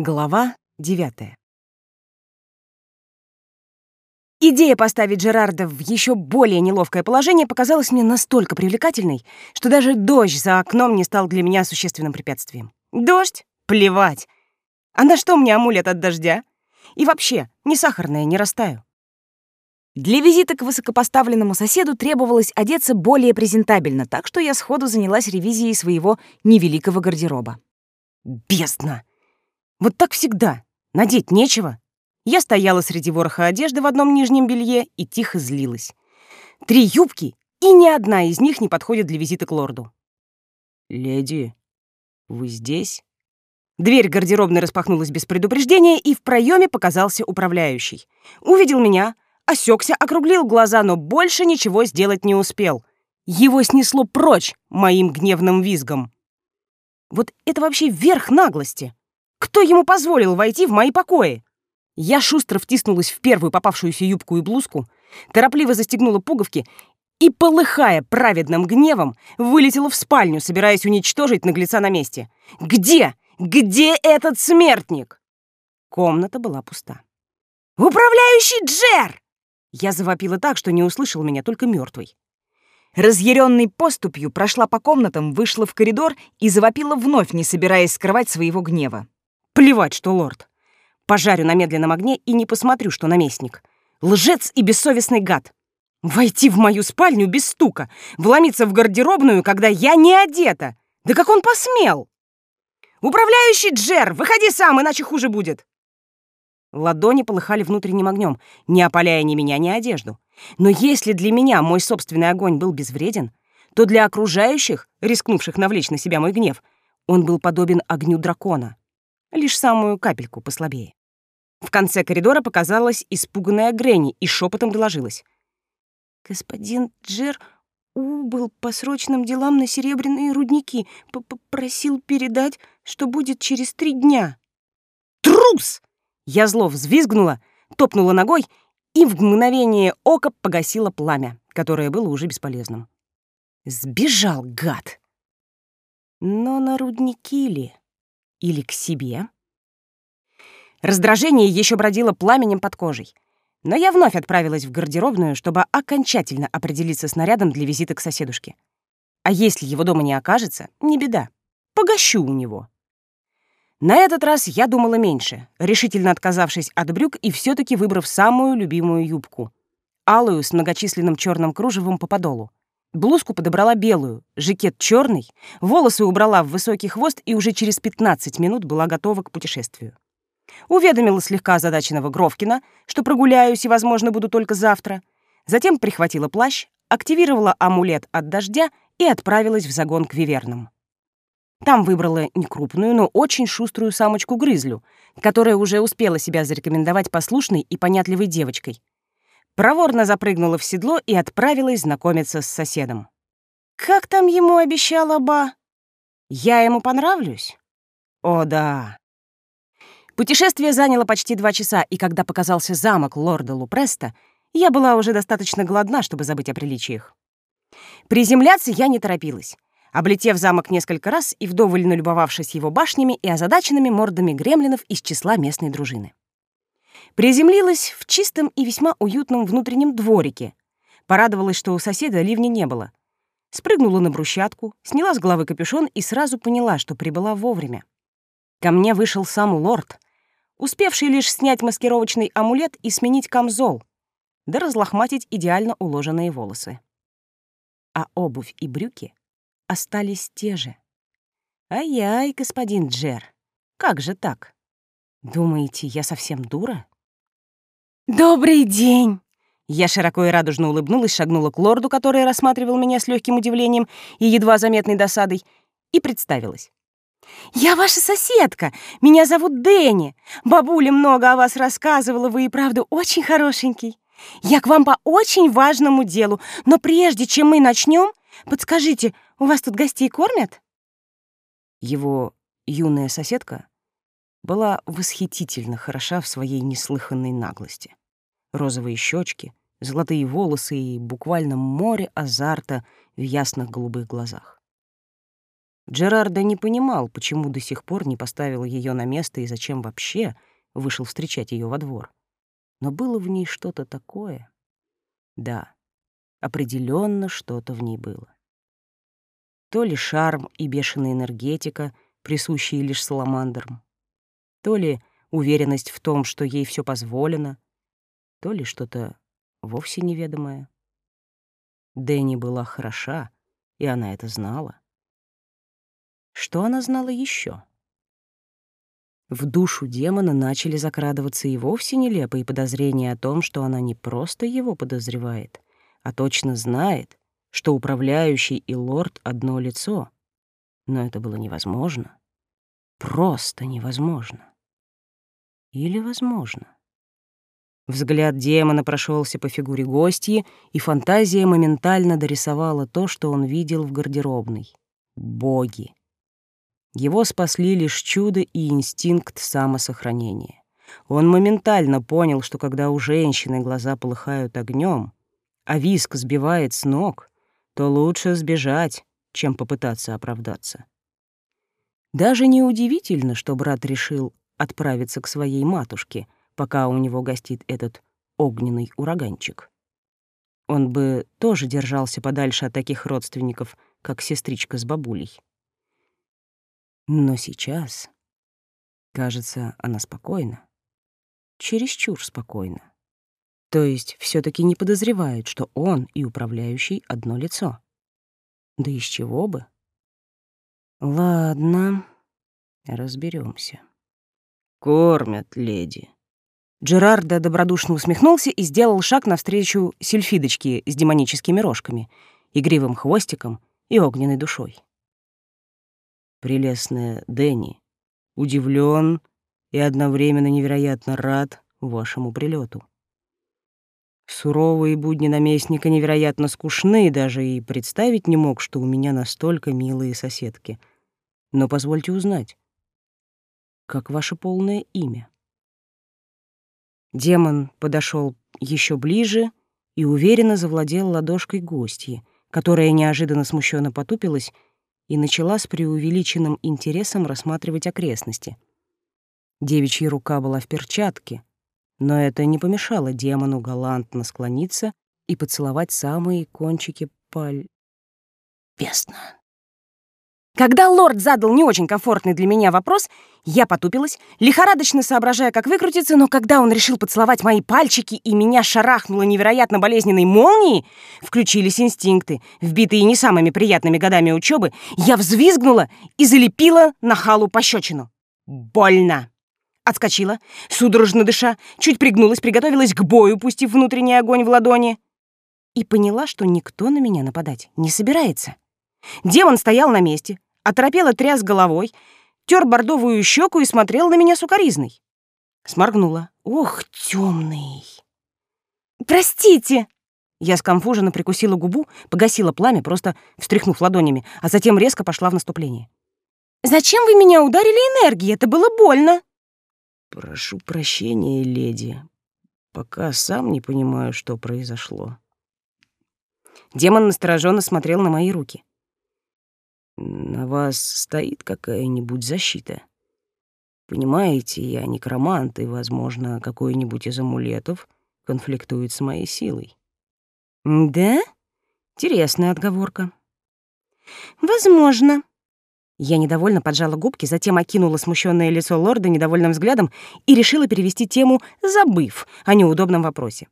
Глава девятая. Идея поставить Джерарда в еще более неловкое положение показалась мне настолько привлекательной, что даже дождь за окном не стал для меня существенным препятствием. Дождь? Плевать. А на что мне амулет от дождя? И вообще, не сахарная, не растаю. Для визита к высокопоставленному соседу требовалось одеться более презентабельно, так что я сходу занялась ревизией своего невеликого гардероба. Бездна! Вот так всегда. Надеть нечего. Я стояла среди вороха одежды в одном нижнем белье и тихо злилась. Три юбки, и ни одна из них не подходит для визита к лорду. «Леди, вы здесь?» Дверь гардеробной распахнулась без предупреждения, и в проеме показался управляющий. Увидел меня, осекся, округлил глаза, но больше ничего сделать не успел. Его снесло прочь моим гневным визгом. Вот это вообще верх наглости. Кто ему позволил войти в мои покои? Я шустро втиснулась в первую попавшуюся юбку и блузку, торопливо застегнула пуговки и, полыхая праведным гневом, вылетела в спальню, собираясь уничтожить наглеца на месте. «Где? Где этот смертник?» Комната была пуста. «Управляющий Джер!» Я завопила так, что не услышал меня только мертвый. Разъяренной поступью прошла по комнатам, вышла в коридор и завопила вновь, не собираясь скрывать своего гнева. Плевать, что лорд. Пожарю на медленном огне и не посмотрю, что наместник. Лжец и бессовестный гад. Войти в мою спальню без стука, вломиться в гардеробную, когда я не одета. Да как он посмел? Управляющий Джер, выходи сам, иначе хуже будет. Ладони полыхали внутренним огнем, не опаляя ни меня, ни одежду. Но если для меня мой собственный огонь был безвреден, то для окружающих, рискнувших навлечь на себя мой гнев, он был подобен огню дракона лишь самую капельку послабее. В конце коридора показалась испуганная Гренни и шепотом доложилась. «Господин Джер убыл по срочным делам на серебряные рудники, попросил передать, что будет через три дня». «Трус!» Я зло взвизгнула, топнула ногой и в мгновение ока погасила пламя, которое было уже бесполезным. Сбежал, гад! Но на рудники ли? Или к себе? Раздражение еще бродило пламенем под кожей. Но я вновь отправилась в гардеробную, чтобы окончательно определиться с нарядом для визита к соседушке. А если его дома не окажется, не беда. Погощу у него. На этот раз я думала меньше, решительно отказавшись от брюк и все таки выбрав самую любимую юбку — алую с многочисленным черным кружевом по подолу. Блузку подобрала белую, жакет черный, волосы убрала в высокий хвост и уже через 15 минут была готова к путешествию. Уведомила слегка озадаченного Гровкина, что прогуляюсь и, возможно, буду только завтра. Затем прихватила плащ, активировала амулет от дождя и отправилась в загон к вивернам. Там выбрала некрупную, но очень шуструю самочку-грызлю, которая уже успела себя зарекомендовать послушной и понятливой девочкой — проворно запрыгнула в седло и отправилась знакомиться с соседом. «Как там ему обещала Ба? Я ему понравлюсь?» «О, да!» Путешествие заняло почти два часа, и когда показался замок лорда Лупреста, я была уже достаточно голодна, чтобы забыть о приличиях. Приземляться я не торопилась. Облетев замок несколько раз и вдоволь налюбовавшись его башнями и озадаченными мордами гремлинов из числа местной дружины. Приземлилась в чистом и весьма уютном внутреннем дворике. Порадовалась, что у соседа ливня не было. Спрыгнула на брусчатку, сняла с головы капюшон и сразу поняла, что прибыла вовремя. Ко мне вышел сам лорд, успевший лишь снять маскировочный амулет и сменить камзол, да разлохматить идеально уложенные волосы. А обувь и брюки остались те же. Ай-яй, господин Джер, как же так? Думаете, я совсем дура? «Добрый день!» Я широко и радужно улыбнулась, шагнула к лорду, который рассматривал меня с легким удивлением и едва заметной досадой, и представилась. «Я ваша соседка. Меня зовут Дэнни. Бабуля много о вас рассказывала, вы и правда очень хорошенький. Я к вам по очень важному делу, но прежде чем мы начнем, подскажите, у вас тут гостей кормят?» Его юная соседка была восхитительно хороша в своей неслыханной наглости. Розовые щечки, золотые волосы и буквально море азарта в ясных голубых глазах. Джерарда не понимал, почему до сих пор не поставил ее на место и зачем вообще вышел встречать ее во двор. Но было в ней что-то такое. Да, определенно что-то в ней было. То ли шарм и бешеная энергетика, присущие лишь саламандрам, то ли уверенность в том, что ей все позволено, то ли что-то вовсе неведомое. Дэнни была хороша, и она это знала. Что она знала еще? В душу демона начали закрадываться и вовсе нелепые подозрения о том, что она не просто его подозревает, а точно знает, что управляющий и лорд — одно лицо. Но это было невозможно. Просто невозможно. Или возможно. Взгляд демона прошелся по фигуре гостьи, и фантазия моментально дорисовала то, что он видел в гардеробной. Боги. Его спасли лишь чудо и инстинкт самосохранения. Он моментально понял, что когда у женщины глаза полыхают огнем, а виск сбивает с ног, то лучше сбежать, чем попытаться оправдаться. Даже неудивительно, что брат решил отправиться к своей матушке, пока у него гостит этот огненный ураганчик. Он бы тоже держался подальше от таких родственников, как сестричка с бабулей. Но сейчас, кажется, она спокойна. Чересчур спокойна. То есть все таки не подозревает, что он и управляющий одно лицо. Да из чего бы? Ладно, разберемся. Кормят леди. Джерардо добродушно усмехнулся и сделал шаг навстречу сельфидочке с демоническими рожками, игривым хвостиком и огненной душой. Прелестная Дэнни, удивлен и одновременно невероятно рад вашему прилету. Суровые будни наместника невероятно скучны, даже и представить не мог, что у меня настолько милые соседки. Но позвольте узнать, как ваше полное имя? Демон подошел еще ближе и уверенно завладел ладошкой гостьи, которая неожиданно смущенно потупилась и начала с преувеличенным интересом рассматривать окрестности. Девичья рука была в перчатке, но это не помешало демону галантно склониться и поцеловать самые кончики паль... Бесно. Когда лорд задал не очень комфортный для меня вопрос, я потупилась, лихорадочно соображая, как выкрутиться, но когда он решил поцеловать мои пальчики и меня шарахнуло невероятно болезненной молнией, включились инстинкты, вбитые не самыми приятными годами учебы, я взвизгнула и залепила на халу пощечину. Больно! Отскочила, судорожно дыша, чуть пригнулась, приготовилась к бою, пустив внутренний огонь в ладони. И поняла, что никто на меня нападать не собирается. Демон стоял на месте, оторопело тряс головой, тер бордовую щеку и смотрел на меня сукоризной. Сморгнула. «Ох, темный!» «Простите!» Я скомфуженно прикусила губу, погасила пламя, просто встряхнув ладонями, а затем резко пошла в наступление. «Зачем вы меня ударили энергией? Это было больно!» Прошу прощения, леди. Пока сам не понимаю, что произошло. Демон настороженно смотрел на мои руки. На вас стоит какая-нибудь защита? Понимаете, я некромант, и, возможно, какой-нибудь из амулетов конфликтует с моей силой. Да? Интересная отговорка. Возможно, я недовольно поджала губки, затем окинула смущенное лицо лорда недовольным взглядом и решила перевести тему, забыв о неудобном вопросе.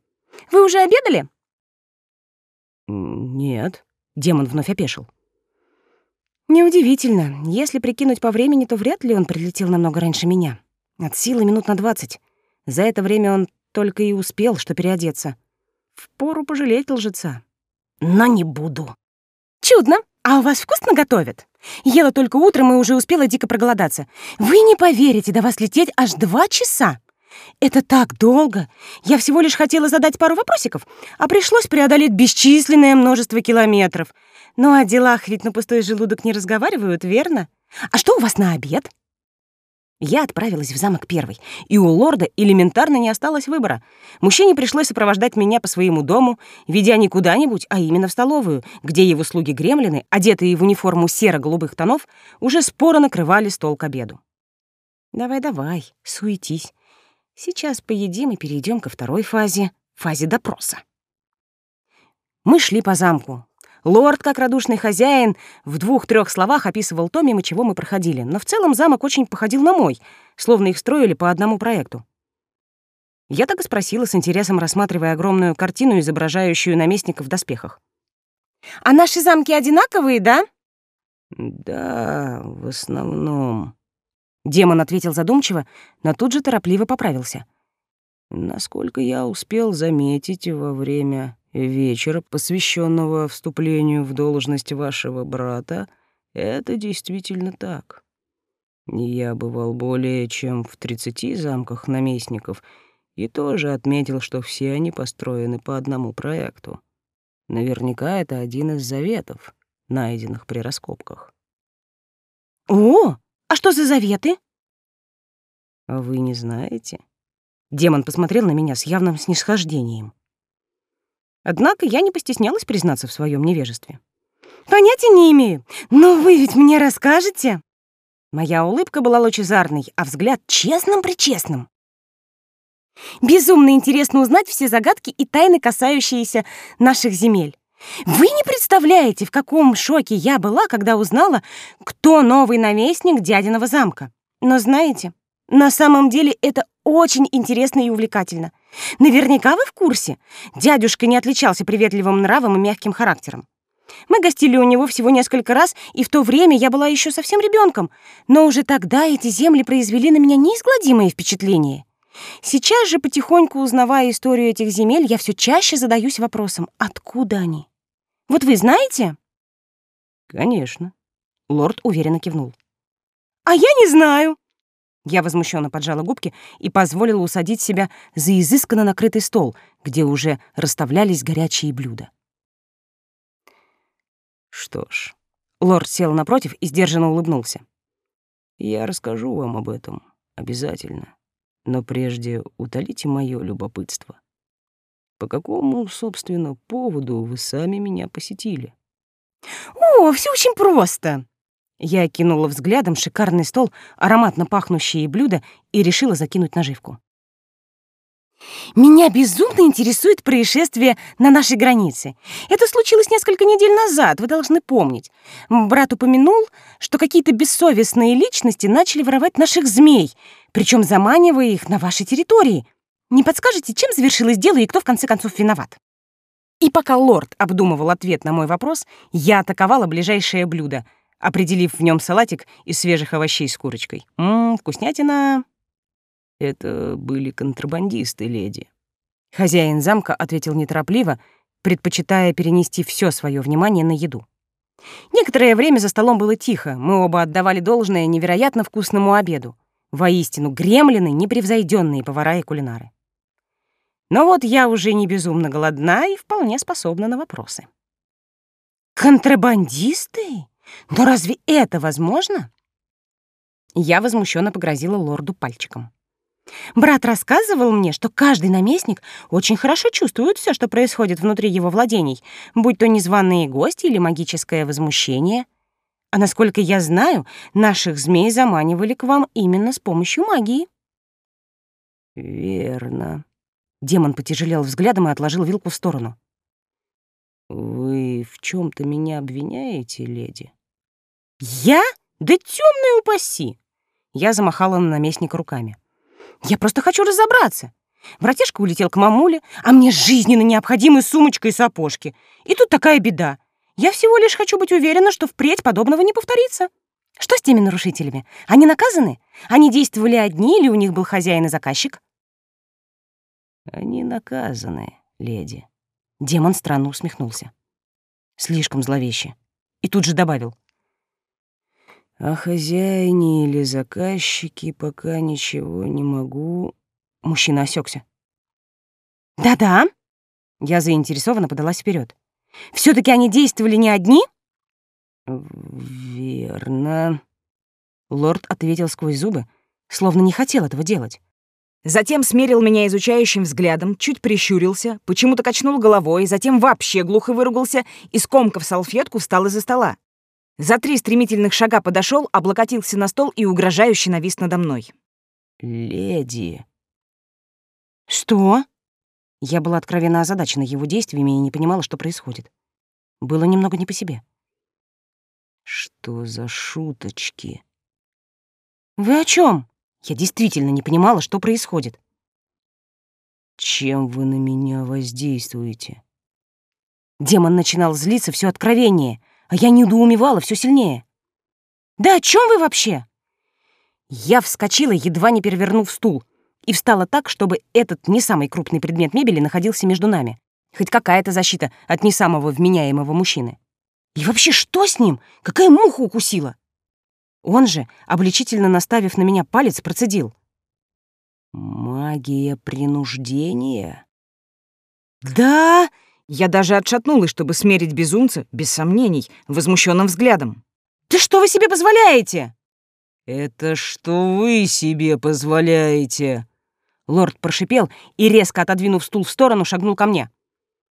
«Вы уже обедали?» «Нет», — демон вновь опешил. «Неудивительно. Если прикинуть по времени, то вряд ли он прилетел намного раньше меня. От силы минут на двадцать. За это время он только и успел, что переодеться. Впору пожалеть лжеца. Но не буду. Чудно. А у вас вкусно готовят? Ела только утром и уже успела дико проголодаться. Вы не поверите, до вас лететь аж два часа. Это так долго. Я всего лишь хотела задать пару вопросиков, а пришлось преодолеть бесчисленное множество километров. Ну, о делах ведь на пустой желудок не разговаривают, верно? А что у вас на обед? Я отправилась в замок первой, и у лорда элементарно не осталось выбора. Мужчине пришлось сопровождать меня по своему дому, ведя не куда-нибудь, а именно в столовую, где его слуги-гремлины, одетые в униформу серо-голубых тонов, уже споро накрывали стол к обеду. «Давай-давай, суетись. Сейчас поедим и перейдем ко второй фазе, фазе допроса». Мы шли по замку, Лорд, как радушный хозяин, в двух-трех словах описывал то, мимо чего мы проходили, но в целом замок очень походил на мой, словно их строили по одному проекту. Я так и спросила с интересом, рассматривая огромную картину, изображающую наместника в доспехах. «А наши замки одинаковые, да?» «Да, в основном». Демон ответил задумчиво, но тут же торопливо поправился. «Насколько я успел заметить во время вечера, посвященного вступлению в должность вашего брата, это действительно так. Я бывал более чем в тридцати замках наместников и тоже отметил, что все они построены по одному проекту. Наверняка это один из заветов, найденных при раскопках. «О, а что за заветы?» «А вы не знаете?» Демон посмотрел на меня с явным снисхождением. Однако я не постеснялась признаться в своем невежестве. «Понятия не имею, но вы ведь мне расскажете?» Моя улыбка была лучезарной, а взгляд честным-причестным. «Безумно интересно узнать все загадки и тайны, касающиеся наших земель. Вы не представляете, в каком шоке я была, когда узнала, кто новый наместник дядиного замка. Но знаете, на самом деле это очень интересно и увлекательно. Наверняка вы в курсе. Дядюшка не отличался приветливым нравом и мягким характером. Мы гостили у него всего несколько раз, и в то время я была еще совсем ребенком, но уже тогда эти земли произвели на меня неизгладимое впечатление. Сейчас же, потихоньку узнавая историю этих земель, я все чаще задаюсь вопросом, откуда они? Вот вы знаете? Конечно. Лорд уверенно кивнул. А я не знаю. Я возмущенно поджала губки и позволила усадить себя за изысканно накрытый стол, где уже расставлялись горячие блюда. Что ж, лорд сел напротив и сдержанно улыбнулся. Я расскажу вам об этом обязательно, но прежде утолите мое любопытство. По какому, собственно, поводу вы сами меня посетили? О, все очень просто. Я кинула взглядом шикарный стол, ароматно пахнущие блюда и решила закинуть наживку. Меня безумно интересует происшествие на нашей границе. Это случилось несколько недель назад, вы должны помнить. Брат упомянул, что какие-то бессовестные личности начали воровать наших змей, причем заманивая их на вашей территории. Не подскажете, чем завершилось дело и кто в конце концов виноват? И пока лорд обдумывал ответ на мой вопрос, я атаковала ближайшее блюдо — определив в нем салатик из свежих овощей с курочкой. Ммм, вкуснятина. Это были контрабандисты, леди. Хозяин замка ответил неторопливо, предпочитая перенести все свое внимание на еду. Некоторое время за столом было тихо, мы оба отдавали должное невероятно вкусному обеду. Воистину, гремлины — непревзойденные повара и кулинары. Но вот я уже не безумно голодна и вполне способна на вопросы. «Контрабандисты?» Но разве это возможно? Я возмущенно погрозила лорду пальчиком. Брат рассказывал мне, что каждый наместник очень хорошо чувствует все, что происходит внутри его владений, будь то незваные гости или магическое возмущение. А насколько я знаю, наших змей заманивали к вам именно с помощью магии. Верно. Демон потяжелел взглядом и отложил вилку в сторону. Вы в чем то меня обвиняете, леди? «Я? Да темный упаси!» Я замахала на наместника руками. «Я просто хочу разобраться. Братишка улетел к мамуле, а мне жизненно необходимы сумочка и сапожки. И тут такая беда. Я всего лишь хочу быть уверена, что впредь подобного не повторится. Что с теми нарушителями? Они наказаны? Они действовали одни или у них был хозяин и заказчик?» «Они наказаны, леди». Демон странно усмехнулся. Слишком зловеще. И тут же добавил. О хозяине или заказчике пока ничего не могу. Мужчина осекся. Да-да. Я заинтересованно подалась вперед. все таки они действовали не одни? Верно. Лорд ответил сквозь зубы, словно не хотел этого делать. Затем смерил меня изучающим взглядом, чуть прищурился, почему-то качнул головой, затем вообще глухо выругался и, скомкав салфетку, встал из-за стола. За три стремительных шага подошел, облокотился на стол и угрожающе навис надо мной. «Леди!» «Что?» Я была откровенно озадачена его действиями и не понимала, что происходит. Было немного не по себе. «Что за шуточки?» «Вы о чем? Я действительно не понимала, что происходит. «Чем вы на меня воздействуете?» Демон начинал злиться все откровеннее, а я недоумевала все сильнее. «Да о чем вы вообще?» Я вскочила, едва не перевернув стул, и встала так, чтобы этот не самый крупный предмет мебели находился между нами. Хоть какая-то защита от не самого вменяемого мужчины. И вообще, что с ним? Какая муха укусила? Он же, обличительно наставив на меня палец, процедил. «Магия принуждения?» «Да!» Я даже отшатнулась, чтобы смерить безумца, без сомнений, возмущенным взглядом. «Да что вы себе позволяете?» «Это что вы себе позволяете?» Лорд прошипел и, резко отодвинув стул в сторону, шагнул ко мне.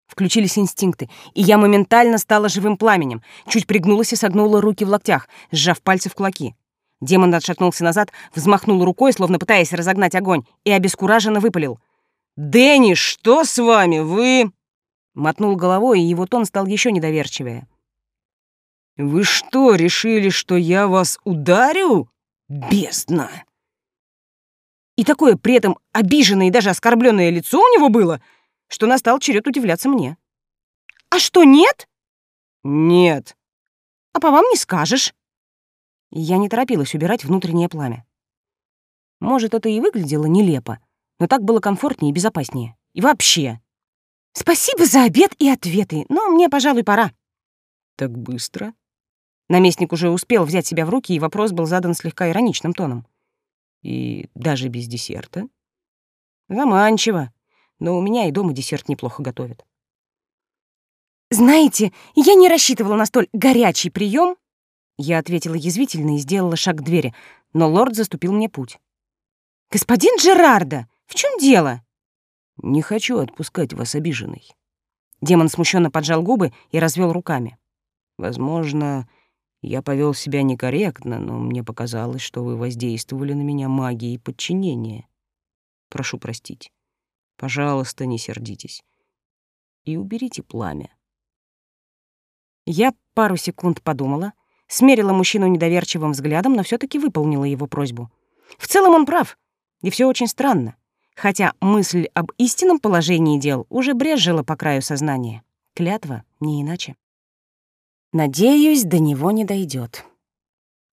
Включились инстинкты, и я моментально стала живым пламенем, чуть пригнулась и согнула руки в локтях, сжав пальцы в кулаки. Демон отшатнулся назад, взмахнул рукой, словно пытаясь разогнать огонь, и обескураженно выпалил. «Дэнни, что с вами? Вы...» Мотнул головой, и его тон стал еще недоверчивее. «Вы что, решили, что я вас ударю? Бездна!» И такое при этом обиженное и даже оскорбленное лицо у него было — что настал черед удивляться мне. «А что, нет?» «Нет». «А по вам не скажешь». Я не торопилась убирать внутреннее пламя. Может, это и выглядело нелепо, но так было комфортнее и безопаснее. И вообще. Спасибо за обед и ответы, но мне, пожалуй, пора. Так быстро? Наместник уже успел взять себя в руки, и вопрос был задан слегка ироничным тоном. И даже без десерта? Заманчиво но у меня и дома десерт неплохо готовят. «Знаете, я не рассчитывала на столь горячий прием. Я ответила язвительно и сделала шаг к двери, но лорд заступил мне путь. «Господин Джерардо, в чем дело?» «Не хочу отпускать вас обиженной». Демон смущенно поджал губы и развел руками. «Возможно, я повел себя некорректно, но мне показалось, что вы воздействовали на меня магией подчинения. Прошу простить. Пожалуйста, не сердитесь. И уберите пламя. Я пару секунд подумала, смерила мужчину недоверчивым взглядом, но все таки выполнила его просьбу. В целом он прав, и все очень странно. Хотя мысль об истинном положении дел уже брежила по краю сознания. Клятва не иначе. Надеюсь, до него не дойдет.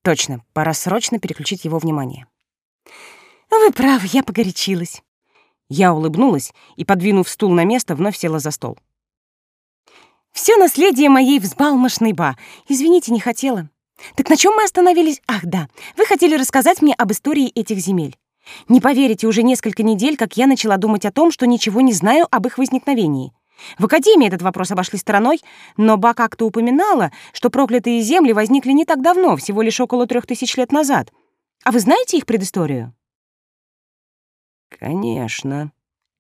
Точно, пора срочно переключить его внимание. Вы правы, я погорячилась. Я улыбнулась и, подвинув стул на место, вновь села за стол. Все наследие моей взбалмошной ба. Извините, не хотела. Так на чем мы остановились? Ах, да. Вы хотели рассказать мне об истории этих земель. Не поверите, уже несколько недель, как я начала думать о том, что ничего не знаю об их возникновении. В Академии этот вопрос обошли стороной, но Ба как-то упоминала, что проклятые земли возникли не так давно, всего лишь около трех тысяч лет назад. А вы знаете их предысторию? «Конечно».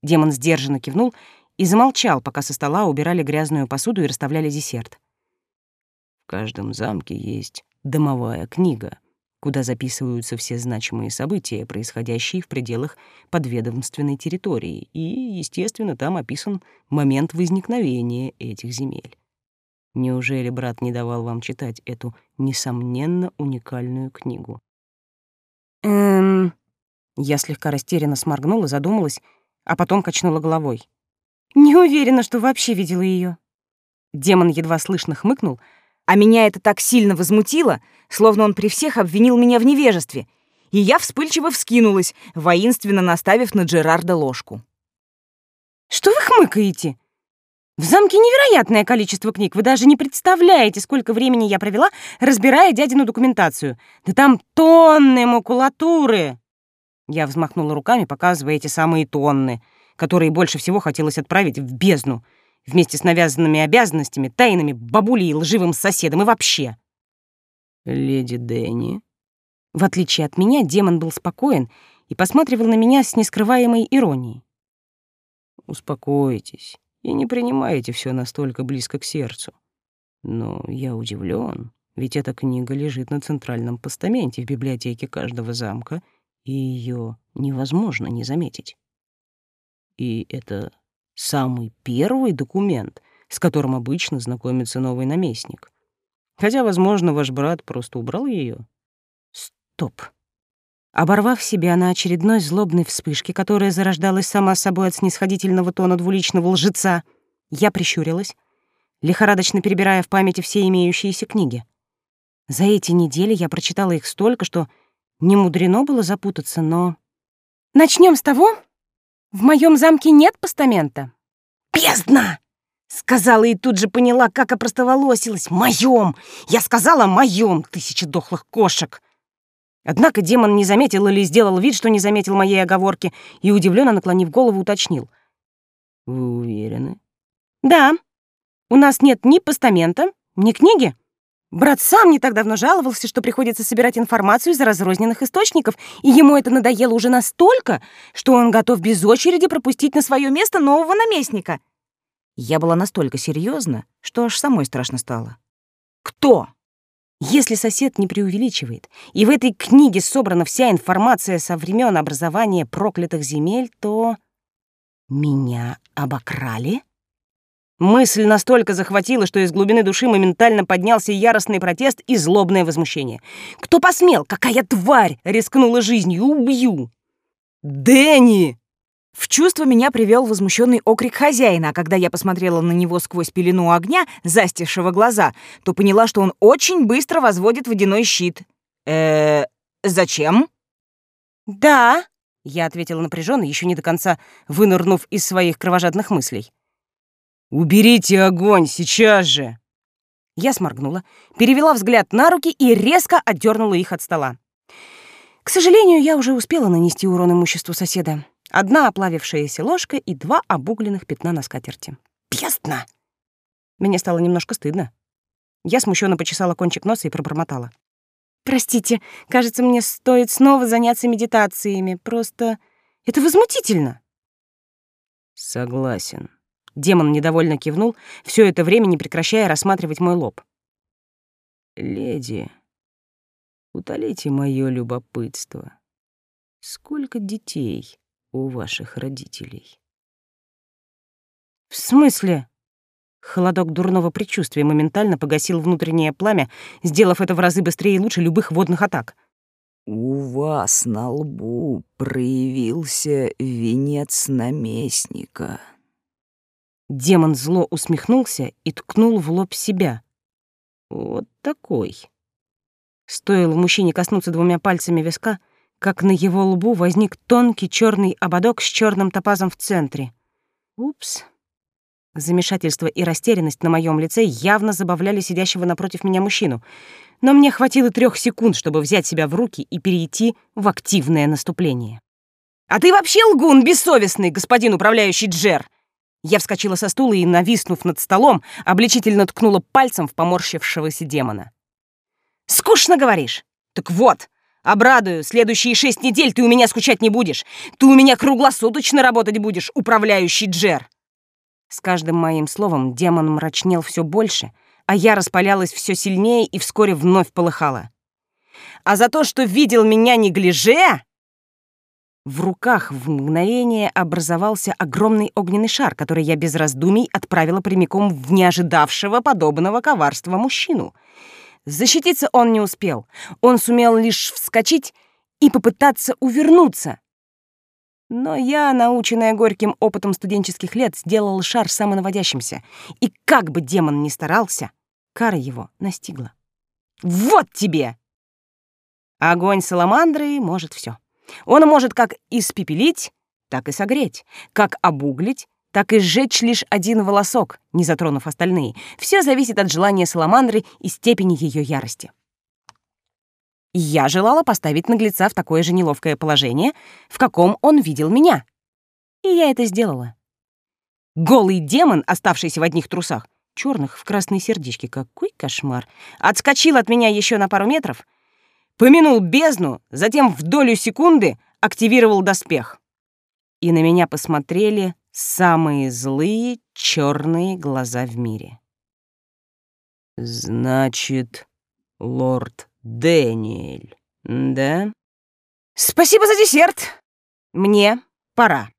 Демон сдержанно кивнул и замолчал, пока со стола убирали грязную посуду и расставляли десерт. «В каждом замке есть домовая книга, куда записываются все значимые события, происходящие в пределах подведомственной территории, и, естественно, там описан момент возникновения этих земель. Неужели брат не давал вам читать эту, несомненно, уникальную книгу?» «Эм...» Я слегка растерянно сморгнула, задумалась, а потом качнула головой. «Не уверена, что вообще видела ее. Демон едва слышно хмыкнул, а меня это так сильно возмутило, словно он при всех обвинил меня в невежестве, и я вспыльчиво вскинулась, воинственно наставив на Джерарда ложку. «Что вы хмыкаете? В замке невероятное количество книг. Вы даже не представляете, сколько времени я провела, разбирая дядину документацию. Да там тонны макулатуры!» Я взмахнула руками, показывая эти самые тонны, которые больше всего хотелось отправить в бездну, вместе с навязанными обязанностями, тайнами, бабулей и лживым соседом и вообще. «Леди Дэнни?» В отличие от меня, демон был спокоен и посматривал на меня с нескрываемой иронией. «Успокойтесь и не принимайте все настолько близко к сердцу. Но я удивлен, ведь эта книга лежит на центральном постаменте в библиотеке каждого замка, и ее невозможно не заметить. И это самый первый документ, с которым обычно знакомится новый наместник. Хотя, возможно, ваш брат просто убрал ее. Стоп. Оборвав себя на очередной злобной вспышке, которая зарождалась сама собой от снисходительного тона двуличного лжеца, я прищурилась, лихорадочно перебирая в памяти все имеющиеся книги. За эти недели я прочитала их столько, что не мудрено было запутаться, но... Начнем с того, в моем замке нет постамента. Бездна! Сказала и тут же поняла, как опростоволосилась. Моем! Я сказала моем, тысяча дохлых кошек. Однако демон не заметил или сделал вид, что не заметил моей оговорки, и, удивленно наклонив голову, уточнил. «Вы уверены?» «Да. У нас нет ни постамента, ни книги. Брат сам не так давно жаловался, что приходится собирать информацию из разрозненных источников, и ему это надоело уже настолько, что он готов без очереди пропустить на свое место нового наместника». Я была настолько серьезна, что аж самой страшно стало. «Кто?» Если сосед не преувеличивает, и в этой книге собрана вся информация со времен образования проклятых земель, то меня обокрали? Мысль настолько захватила, что из глубины души моментально поднялся яростный протест и злобное возмущение. «Кто посмел? Какая тварь! Рискнула жизнью! Убью!» «Дэнни!» В чувство меня привел возмущенный окрик хозяина, а когда я посмотрела на него сквозь пелену огня, застившего глаза, то поняла, что он очень быстро возводит водяной щит. э зачем?» «Да», — я ответила напряженно, еще не до конца вынырнув из своих кровожадных мыслей. «Уберите огонь сейчас же!» Я сморгнула, перевела взгляд на руки и резко отдернула их от стола. К сожалению, я уже успела нанести урон имуществу соседа. Одна оплавившаяся ложка и два обугленных пятна на скатерти. Пестно! Мне стало немножко стыдно. Я смущенно почесала кончик носа и пробормотала. «Простите, кажется, мне стоит снова заняться медитациями. Просто это возмутительно». «Согласен». Демон недовольно кивнул, все это время не прекращая рассматривать мой лоб. «Леди, утолите мое любопытство. Сколько детей у ваших родителей. В смысле? Холодок дурного предчувствия моментально погасил внутреннее пламя, сделав это в разы быстрее и лучше любых водных атак. «У вас на лбу проявился венец наместника». Демон зло усмехнулся и ткнул в лоб себя. «Вот такой». Стоило мужчине коснуться двумя пальцами виска — как на его лбу возник тонкий черный ободок с черным топазом в центре. Упс. Замешательство и растерянность на моем лице явно забавляли сидящего напротив меня мужчину, но мне хватило трех секунд, чтобы взять себя в руки и перейти в активное наступление. «А ты вообще лгун бессовестный, господин управляющий Джер!» Я вскочила со стула и, нависнув над столом, обличительно ткнула пальцем в поморщившегося демона. «Скучно, говоришь? Так вот, Обрадую, следующие шесть недель ты у меня скучать не будешь. Ты у меня круглосуточно работать будешь, управляющий Джер. С каждым моим словом демон мрачнел все больше, а я распалялась все сильнее и вскоре вновь полыхала. А за то, что видел меня неглиже... В руках в мгновение образовался огромный огненный шар, который я без раздумий отправила прямиком в неожидавшего подобного коварства мужчину — Защититься он не успел. Он сумел лишь вскочить и попытаться увернуться. Но я, наученная горьким опытом студенческих лет, сделал шар самонаводящимся. И как бы демон ни старался, кара его настигла. Вот тебе! Огонь саламандры может все. Он может как испепелить, так и согреть, как обуглить, так и сжечь лишь один волосок, не затронув остальные. Все зависит от желания саламандры и степени ее ярости. Я желала поставить наглеца в такое же неловкое положение, в каком он видел меня. И я это сделала. Голый демон, оставшийся в одних трусах, черных в красные сердечки, какой кошмар, отскочил от меня еще на пару метров, помянул бездну, затем в долю секунды активировал доспех. И на меня посмотрели самые злые черные глаза в мире. «Значит, лорд Дэниэль, да?» «Спасибо за десерт. Мне пора».